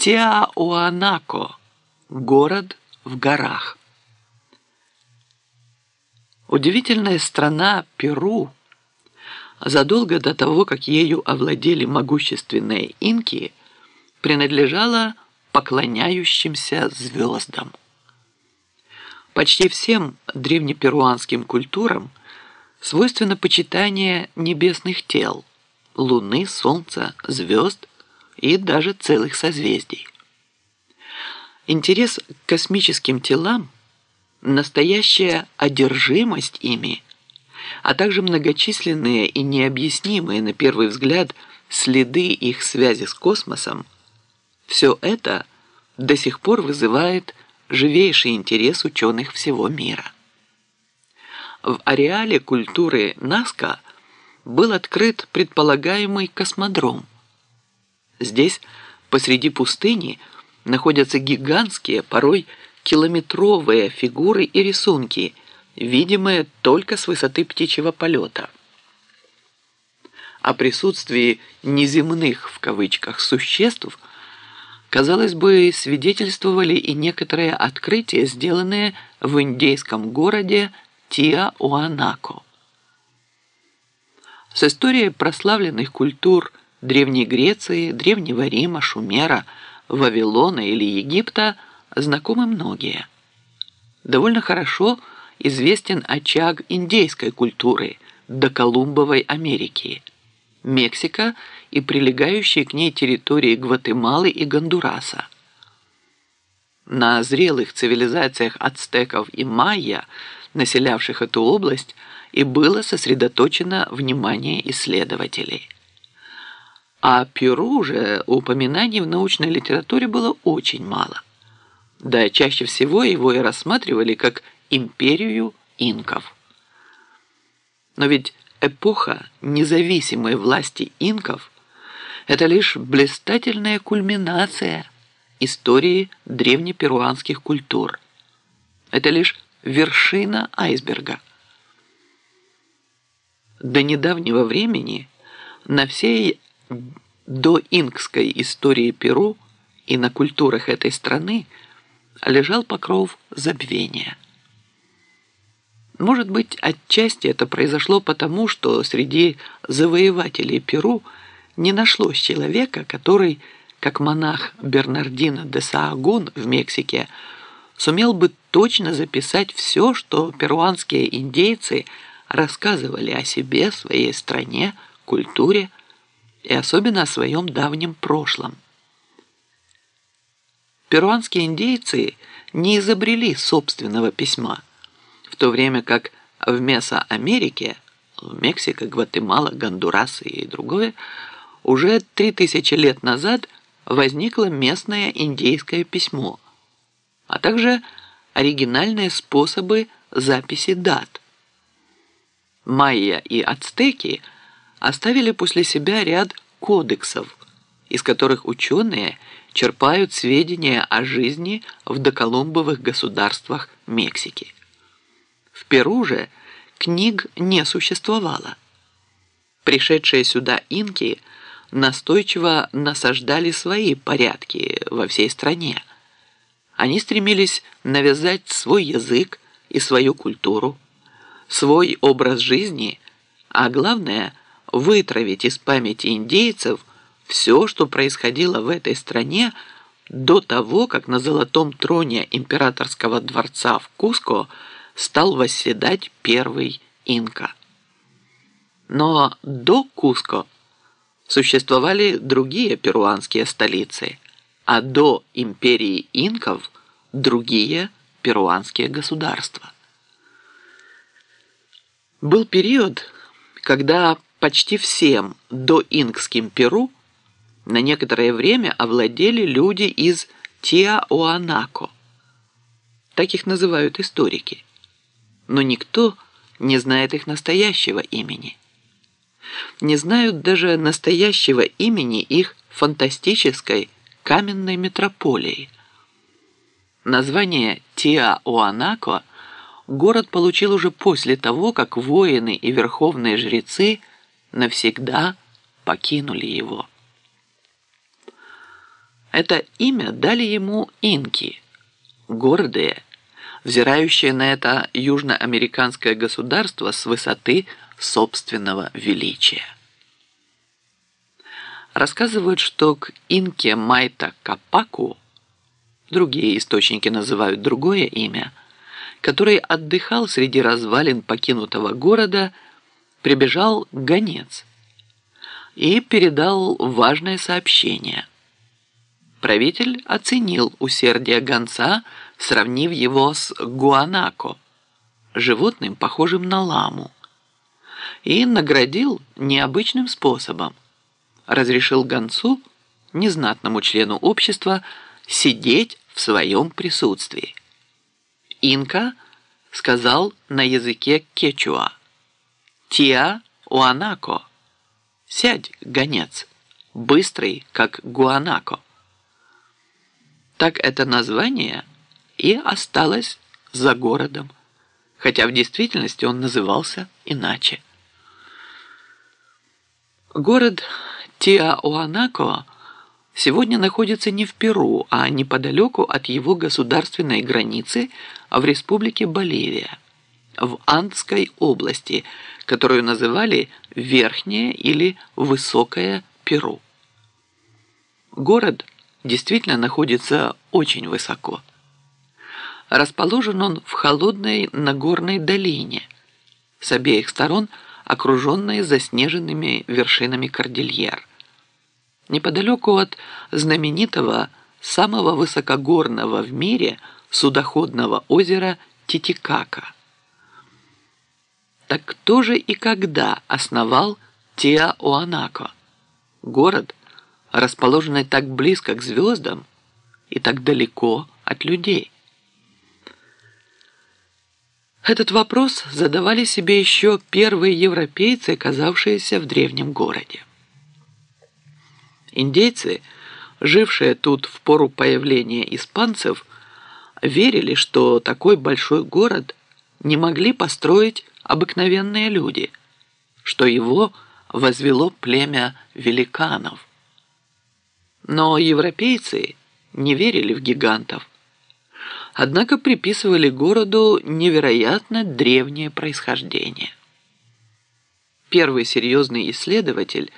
Тиауанако – город в горах. Удивительная страна Перу задолго до того, как ею овладели могущественные инки, принадлежала поклоняющимся звездам. Почти всем древнеперуанским культурам свойственно почитание небесных тел – луны, солнца, звезд и даже целых созвездий. Интерес к космическим телам, настоящая одержимость ими, а также многочисленные и необъяснимые на первый взгляд следы их связи с космосом, все это до сих пор вызывает живейший интерес ученых всего мира. В ареале культуры Наска был открыт предполагаемый космодром, Здесь, посреди пустыни, находятся гигантские, порой километровые фигуры и рисунки, видимые только с высоты птичьего полета. О присутствии «неземных» в кавычках существ, казалось бы, свидетельствовали и некоторые открытия, сделанные в индейском городе Тиа-Уанако. С историей прославленных культур – Древней Греции, Древнего Рима, Шумера, Вавилона или Египта знакомы многие. Довольно хорошо известен очаг индейской культуры до Колумбовой Америки, Мексика и прилегающие к ней территории Гватемалы и Гондураса. На зрелых цивилизациях ацтеков и майя, населявших эту область, и было сосредоточено внимание исследователей – а Перу же упоминаний в научной литературе было очень мало. Да чаще всего его и рассматривали как империю инков. Но ведь эпоха независимой власти инков – это лишь блистательная кульминация истории древнеперуанских культур. Это лишь вершина айсберга. До недавнего времени на всей до инкской истории Перу и на культурах этой страны лежал покров забвения. Может быть, отчасти это произошло потому, что среди завоевателей Перу не нашлось человека, который, как монах Бернардино де Саагун в Мексике, сумел бы точно записать все, что перуанские индейцы рассказывали о себе, своей стране, культуре, и особенно о своем давнем прошлом. Перуанские индейцы не изобрели собственного письма, в то время как в Месоамерике, Мексика, Гватемала, Гондурас и другое, уже 3000 лет назад возникло местное индейское письмо, а также оригинальные способы записи дат. Майя и ацтеки – оставили после себя ряд кодексов, из которых ученые черпают сведения о жизни в доколумбовых государствах Мексики. В Перу же книг не существовало. Пришедшие сюда инки настойчиво насаждали свои порядки во всей стране. Они стремились навязать свой язык и свою культуру, свой образ жизни, а главное – вытравить из памяти индейцев все, что происходило в этой стране до того, как на золотом троне императорского дворца в Куско стал восседать первый инка. Но до Куско существовали другие перуанские столицы, а до империи инков – другие перуанские государства. Был период, когда почти всем доинкским Перу на некоторое время овладели люди из Тиаоанако. Так их называют историки. Но никто не знает их настоящего имени. Не знают даже настоящего имени их фантастической каменной метрополии. Название Тиаоанако город получил уже после того, как воины и верховные жрецы – навсегда покинули его. Это имя дали ему инки, гордые, взирающие на это южноамериканское государство с высоты собственного величия. Рассказывают, что к инке Майта Капаку, другие источники называют другое имя, который отдыхал среди развалин покинутого города, прибежал гонец и передал важное сообщение – Правитель оценил усердие гонца, сравнив его с гуанако, животным, похожим на ламу, и наградил необычным способом. Разрешил гонцу, незнатному члену общества, сидеть в своем присутствии. Инка сказал на языке кечуа «Тиа уанако» – «Сядь, гонец, быстрый, как гуанако». Так это название и осталось за городом, хотя в действительности он назывался иначе. Город Тиауанако сегодня находится не в Перу, а неподалеку от его государственной границы в республике Боливия, в Андской области, которую называли Верхнее или Высокое Перу. Город – действительно находится очень высоко. Расположен он в холодной Нагорной долине, с обеих сторон окруженной заснеженными вершинами кордильер. Неподалеку от знаменитого, самого высокогорного в мире судоходного озера Титикака. Так кто же и когда основал Тиаоанако, город, расположенной так близко к звездам и так далеко от людей? Этот вопрос задавали себе еще первые европейцы, оказавшиеся в древнем городе. Индейцы, жившие тут в пору появления испанцев, верили, что такой большой город не могли построить обыкновенные люди, что его возвело племя великанов – но европейцы не верили в гигантов. Однако приписывали городу невероятно древнее происхождение. Первый серьезный исследователь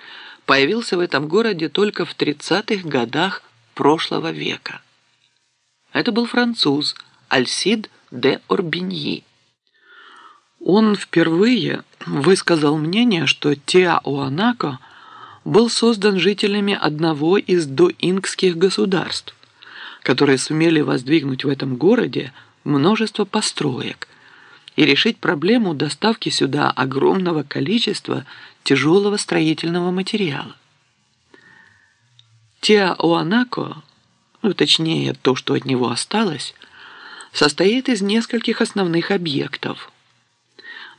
появился в этом городе только в 30-х годах прошлого века. Это был француз Альсид де Орбиньи. Он впервые высказал мнение, что Теауанако – был создан жителями одного из доингских государств, которые сумели воздвигнуть в этом городе множество построек и решить проблему доставки сюда огромного количества тяжелого строительного материала. Тиаоанако, ну, точнее то, что от него осталось, состоит из нескольких основных объектов.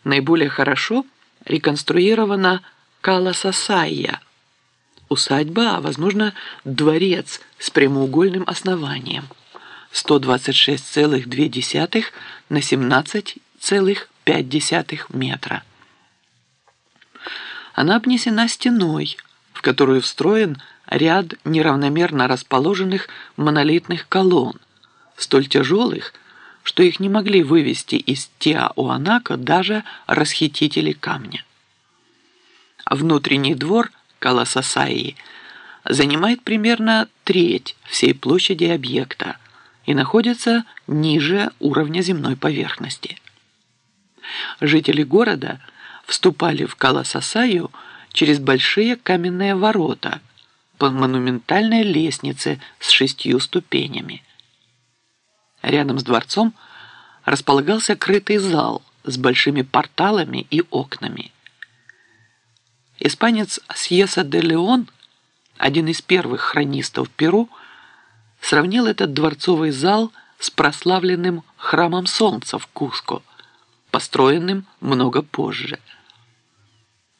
Наиболее хорошо реконструирована Каласасайя – усадьба, а, возможно, дворец с прямоугольным основанием. 126,2 на 17,5 метра. Она обнесена стеной, в которую встроен ряд неравномерно расположенных монолитных колонн, столь тяжелых, что их не могли вывести из Тиауанака даже расхитители камня. Внутренний двор – Каласасаи занимает примерно треть всей площади объекта и находится ниже уровня земной поверхности. Жители города вступали в Каласасаю через большие каменные ворота по монументальной лестнице с шестью ступенями. Рядом с дворцом располагался крытый зал с большими порталами и окнами. Испанец Сьеса де Леон, один из первых хронистов Перу, сравнил этот дворцовый зал с прославленным храмом Солнца в Куско, построенным много позже.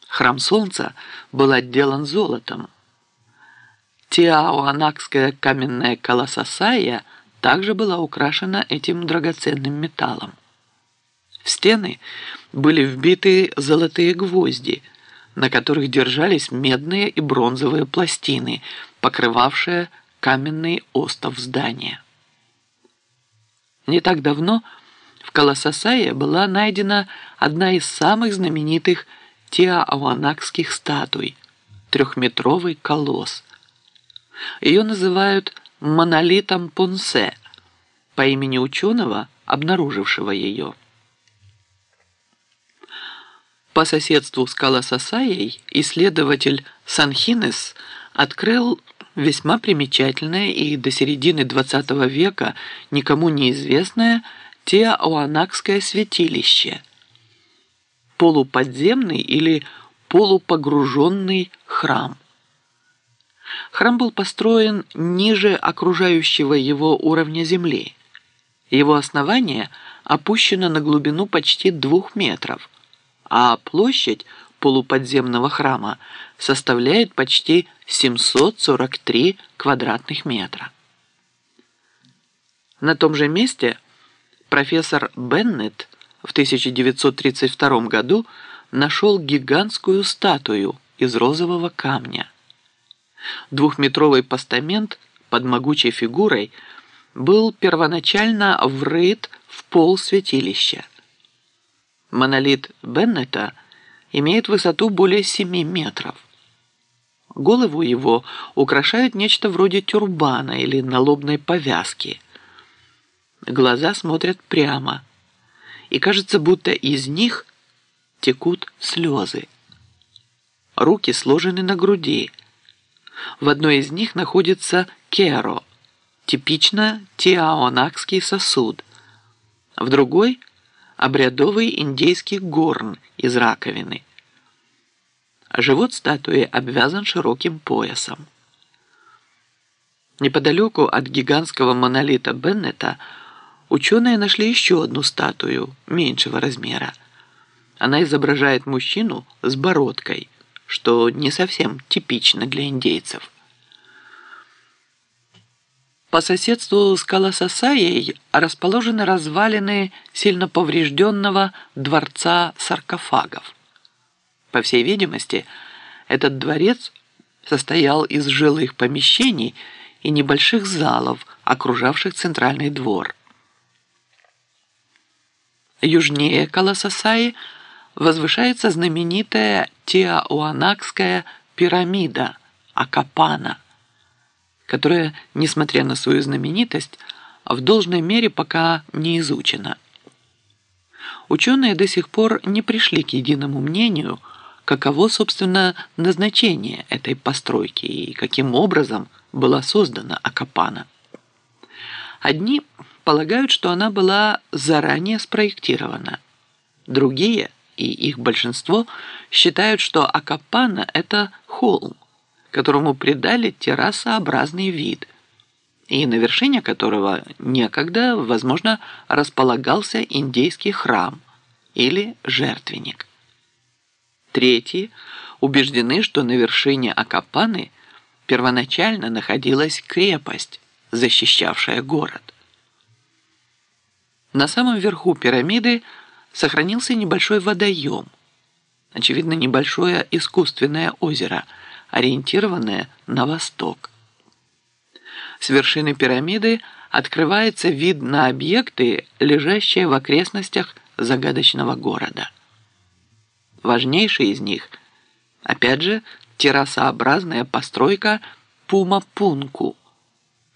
Храм Солнца был отделан золотом. Тиаоанакская каменная колососая также была украшена этим драгоценным металлом. В стены были вбиты золотые гвозди – на которых держались медные и бронзовые пластины, покрывавшие каменный остов здания. Не так давно в Каласасае была найдена одна из самых знаменитых тиауанакских статуй – трехметровый колосс. Ее называют монолитом Понсе по имени ученого, обнаружившего ее. По соседству с Каласасаей исследователь Санхинес открыл весьма примечательное и до середины XX века никому неизвестное Теоанакское святилище. Полуподземный или полупогруженный храм. Храм был построен ниже окружающего его уровня земли. Его основание опущено на глубину почти двух метров, а площадь полуподземного храма составляет почти 743 квадратных метра. На том же месте профессор Беннет в 1932 году нашел гигантскую статую из розового камня. Двухметровый постамент под могучей фигурой был первоначально врыт в пол святилища. Монолит Беннета имеет высоту более 7 метров. Голову его украшает нечто вроде тюрбана или налобной повязки. Глаза смотрят прямо, и кажется, будто из них текут слезы. Руки сложены на груди. В одной из них находится керо, типично тиаонакский сосуд. В другой – обрядовый индейский горн из раковины. Живот статуи обвязан широким поясом. Неподалеку от гигантского монолита Беннета ученые нашли еще одну статую меньшего размера. Она изображает мужчину с бородкой, что не совсем типично для индейцев. По соседству с Каласасаей расположены развалины сильно поврежденного дворца саркофагов. По всей видимости, этот дворец состоял из жилых помещений и небольших залов, окружавших центральный двор. Южнее Каласасаи возвышается знаменитая Тиауанакская пирамида Акапана – которая, несмотря на свою знаменитость, в должной мере пока не изучена. Ученые до сих пор не пришли к единому мнению, каково, собственно, назначение этой постройки и каким образом была создана Акапана. Одни полагают, что она была заранее спроектирована. Другие, и их большинство, считают, что Акапана – это холм, которому придали террасообразный вид, и на вершине которого некогда, возможно, располагался индейский храм или жертвенник. Третьи убеждены, что на вершине Акапаны первоначально находилась крепость, защищавшая город. На самом верху пирамиды сохранился небольшой водоем, очевидно, небольшое искусственное озеро – ориентированная на восток. С вершины пирамиды открывается вид на объекты, лежащие в окрестностях загадочного города. Важнейший из них, опять же, террасообразная постройка Пума-Пунку,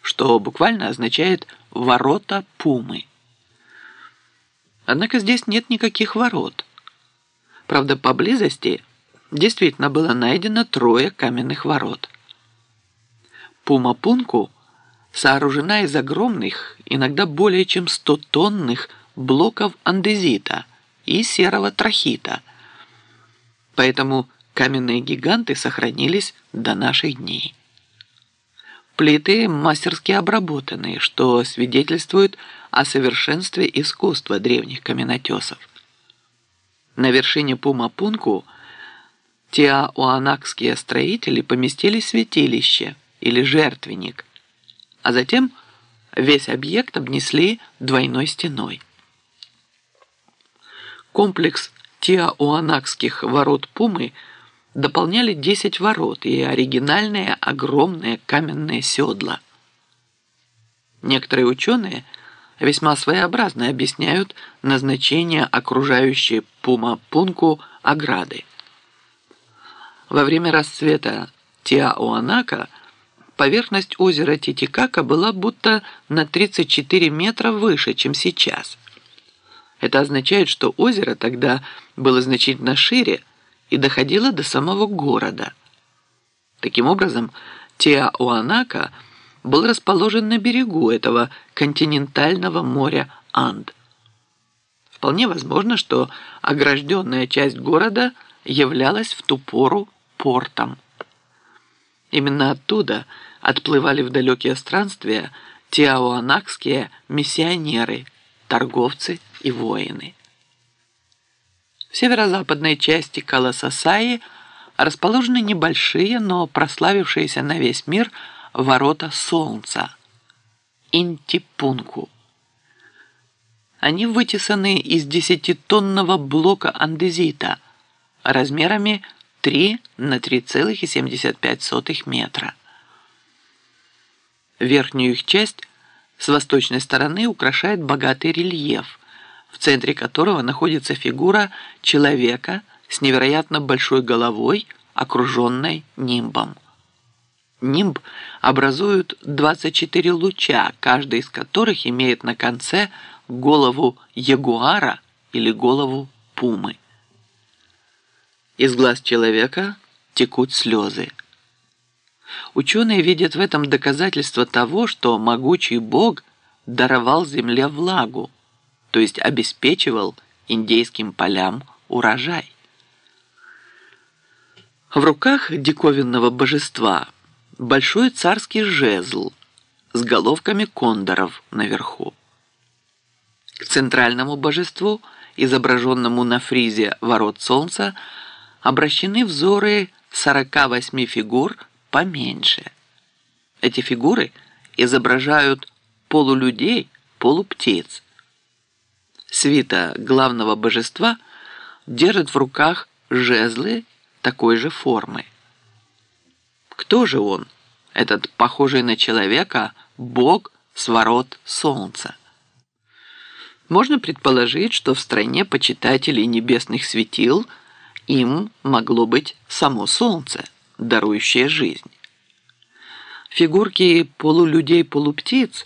что буквально означает «ворота Пумы». Однако здесь нет никаких ворот. Правда, поблизости действительно было найдено трое каменных ворот. Пума-пунку сооружена из огромных, иногда более чем 100-тонных блоков андезита и серого трахита. Поэтому каменные гиганты сохранились до наших дней. Плиты мастерски обработаны, что свидетельствует о совершенстве искусства древних каменотесов. На вершине Пума-Пунку – Тиауанакские строители поместили святилище или жертвенник, а затем весь объект обнесли двойной стеной. Комплекс Тиауанакских ворот Пумы дополняли 10 ворот и оригинальные огромные каменные седла – Некоторые ученые весьма своеобразно объясняют назначение окружающей Пума-Пунку ограды. Во время расцвета Тиауанака поверхность озера Титикака была будто на 34 метра выше, чем сейчас. Это означает, что озеро тогда было значительно шире и доходило до самого города. Таким образом, Тиауанака был расположен на берегу этого континентального моря Анд. Вполне возможно, что огражденная часть города являлась в ту пору портом. Именно оттуда отплывали в далекие странствия тиауанакские миссионеры, торговцы и воины. В северо-западной части Каласасаи расположены небольшие, но прославившиеся на весь мир ворота Солнца – Интипунку. Они вытесаны из десятитонного блока андезита размерами 3 на 3,75 метра. Верхнюю их часть с восточной стороны украшает богатый рельеф, в центре которого находится фигура человека с невероятно большой головой, окруженной нимбом. Нимб образуют 24 луча, каждый из которых имеет на конце голову ягуара или голову пумы. Из глаз человека текут слезы. Ученые видят в этом доказательство того, что могучий Бог даровал земле влагу, то есть обеспечивал индейским полям урожай. В руках диковинного божества большой царский жезл с головками кондоров наверху. К центральному божеству, изображенному на фризе ворот солнца, обращены взоры 48 фигур поменьше. Эти фигуры изображают полулюдей, полуптиц. Свита главного божества держит в руках жезлы такой же формы. Кто же он, этот похожий на человека бог с ворот солнца? Можно предположить, что в стране почитателей небесных светил им могло быть само солнце – дарующее жизнь. Фигурки полулюдей-полуптиц,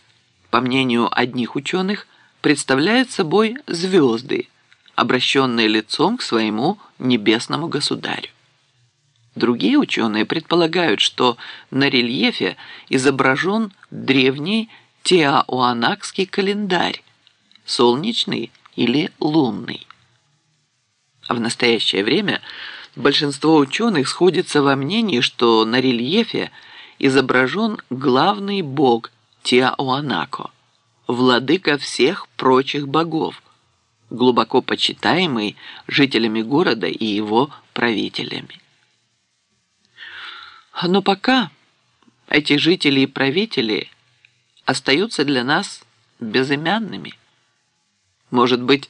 по мнению одних ученых, представляют собой звезды, обращенные лицом к своему небесному государю. Другие ученые предполагают, что на рельефе изображен древний теоанакский календарь, солнечный или лунный. А в настоящее время – большинство ученых сходится во мнении, что на рельефе изображен главный бог Тиауанако, владыка всех прочих богов, глубоко почитаемый жителями города и его правителями. Но пока эти жители и правители остаются для нас безымянными. Может быть,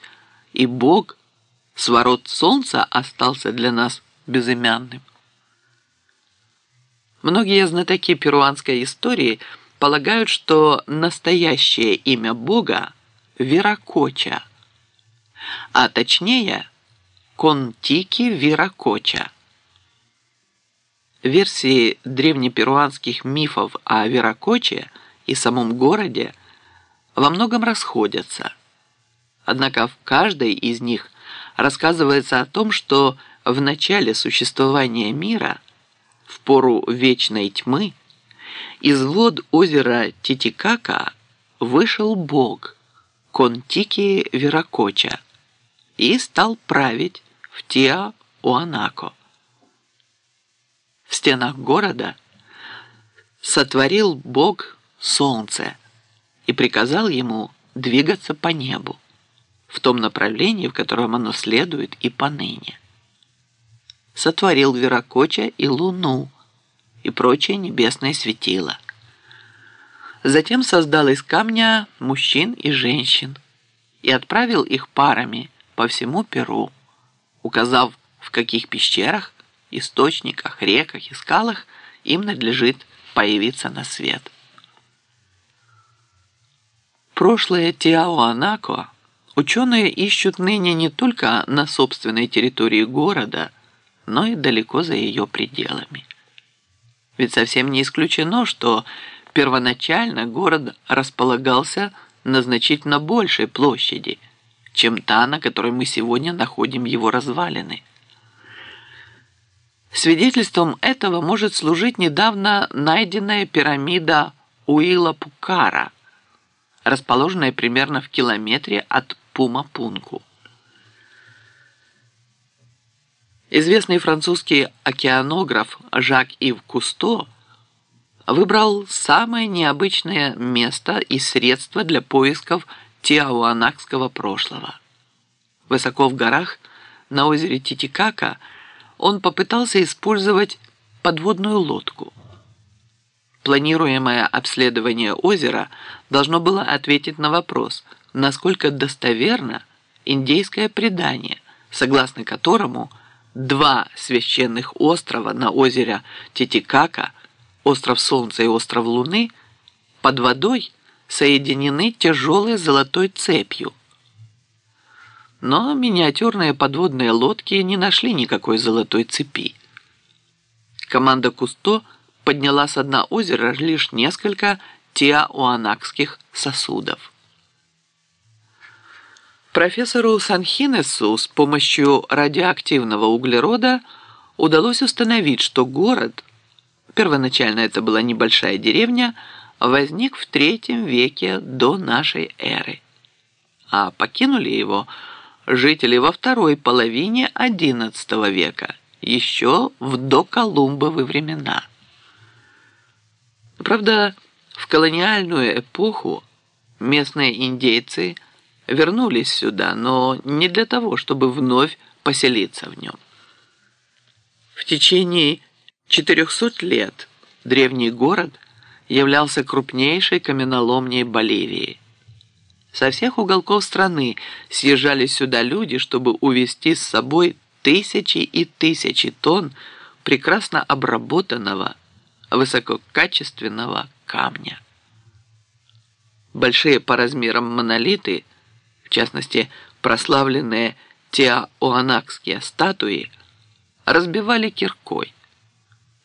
и Бог – Сворот солнца остался для нас безымянным. Многие знатоки перуанской истории полагают, что настоящее имя Бога – Веракоча, а точнее – Контики Веракоча. Версии древнеперуанских мифов о Веракоче и самом городе во многом расходятся. Однако в каждой из них рассказывается о том, что в начале существования мира, в пору вечной тьмы, из вод озера Титикака вышел Бог Контики Веракоча и стал править в Тиа-Уанако. В стенах города сотворил Бог солнце и приказал ему двигаться по небу в том направлении, в котором оно следует и поныне. Сотворил Веракоча и Луну и прочие небесные светила. Затем создал из камня мужчин и женщин и отправил их парами по всему Перу, указав, в каких пещерах, источниках, реках и скалах им надлежит появиться на свет. Прошлое Тиауанако ученые ищут ныне не только на собственной территории города, но и далеко за ее пределами. Ведь совсем не исключено, что первоначально город располагался на значительно большей площади, чем та, на которой мы сегодня находим его развалины. Свидетельством этого может служить недавно найденная пирамида Уила Пукара, расположенная примерно в километре от Пумапунку. Известный французский океанограф Жак-Ив Кусто выбрал самое необычное место и средство для поисков тиауанакского прошлого. Высоко в горах на озере Титикака он попытался использовать подводную лодку. Планируемое обследование озера должно было ответить на вопрос, насколько достоверно индейское предание, согласно которому – два священных острова на озере Титикака, остров Солнца и остров Луны, под водой соединены тяжелой золотой цепью. Но миниатюрные подводные лодки не нашли никакой золотой цепи. Команда Кусто подняла с дна озера лишь несколько тиауанакских сосудов. Профессору Санхинесу с помощью радиоактивного углерода удалось установить, что город, первоначально это была небольшая деревня, возник в третьем веке до нашей эры, а покинули его жители во второй половине XI века, еще в доколумбовы времена. Правда, в колониальную эпоху местные индейцы – вернулись сюда, но не для того, чтобы вновь поселиться в нем. В течение 400 лет древний город являлся крупнейшей каменоломней Боливии. Со всех уголков страны съезжались сюда люди, чтобы увезти с собой тысячи и тысячи тонн прекрасно обработанного, высококачественного камня. Большие по размерам монолиты – в частности, прославленные теоанакские статуи, разбивали киркой,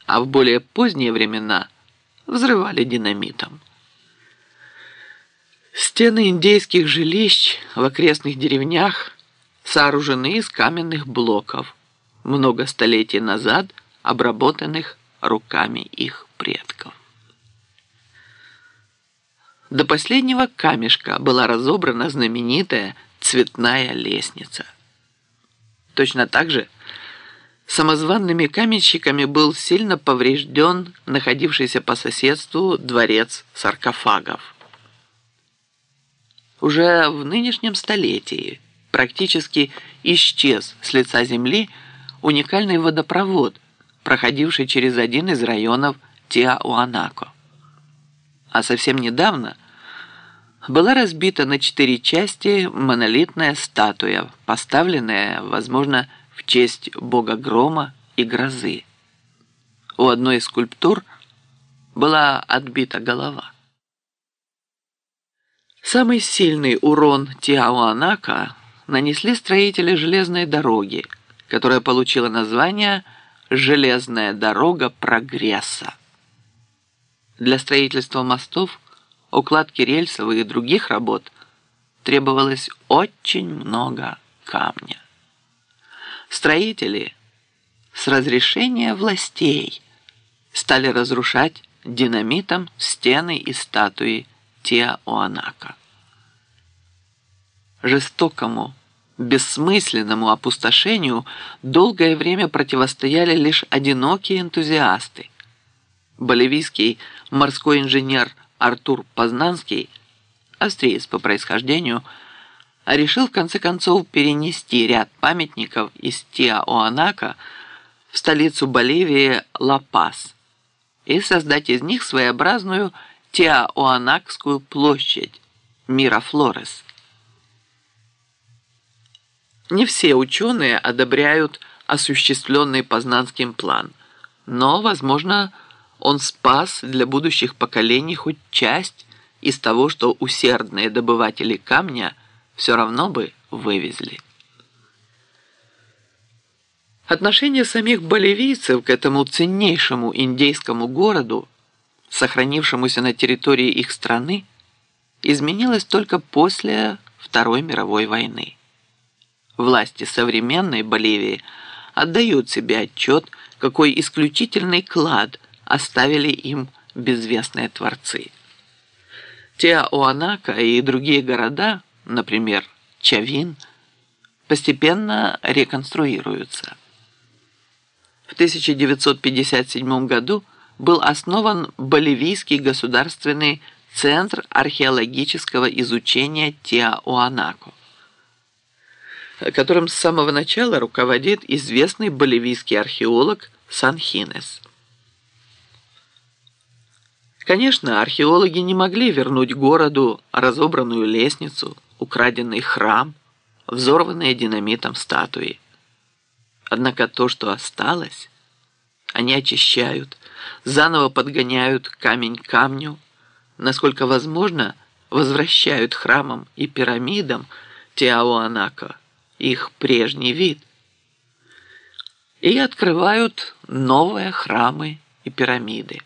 а в более поздние времена взрывали динамитом. Стены индейских жилищ в окрестных деревнях сооружены из каменных блоков, много столетий назад обработанных руками их предков. До последнего камешка была разобрана знаменитая цветная лестница. Точно так же самозванными каменщиками был сильно поврежден находившийся по соседству дворец саркофагов. Уже в нынешнем столетии практически исчез с лица земли уникальный водопровод, проходивший через один из районов Тиауанако а совсем недавно была разбита на четыре части монолитная статуя, поставленная, возможно, в честь бога грома и грозы. У одной из скульптур была отбита голова. Самый сильный урон Тиауанака нанесли строители железной дороги, которая получила название «Железная дорога прогресса». Для строительства мостов, укладки рельсов и других работ требовалось очень много камня. Строители с разрешения властей стали разрушать динамитом стены и статуи Тиаоанака. Жестокому, бессмысленному опустошению долгое время противостояли лишь одинокие энтузиасты – Боливийский морской инженер Артур Познанский, австриец по происхождению, решил в конце концов перенести ряд памятников из Тиаоанака в столицу Боливии Ла-Пас и создать из них своеобразную Тиаоанакскую площадь Мирафлорес. Не все ученые одобряют осуществленный Познанским план, но, возможно, он спас для будущих поколений хоть часть из того, что усердные добыватели камня все равно бы вывезли. Отношение самих боливийцев к этому ценнейшему индейскому городу, сохранившемуся на территории их страны, изменилось только после Второй мировой войны. Власти современной Боливии отдают себе отчет, какой исключительный клад оставили им безвестные творцы. Теоанака и другие города, например, Чавин, постепенно реконструируются. В 1957 году был основан Боливийский государственный центр археологического изучения Теоанако, которым с самого начала руководит известный боливийский археолог Санхинес. Конечно, археологи не могли вернуть городу разобранную лестницу, украденный храм, взорванные динамитом статуи. Однако то, что осталось, они очищают, заново подгоняют камень к камню, насколько возможно, возвращают храмам и пирамидам Теауанака их прежний вид и открывают новые храмы и пирамиды.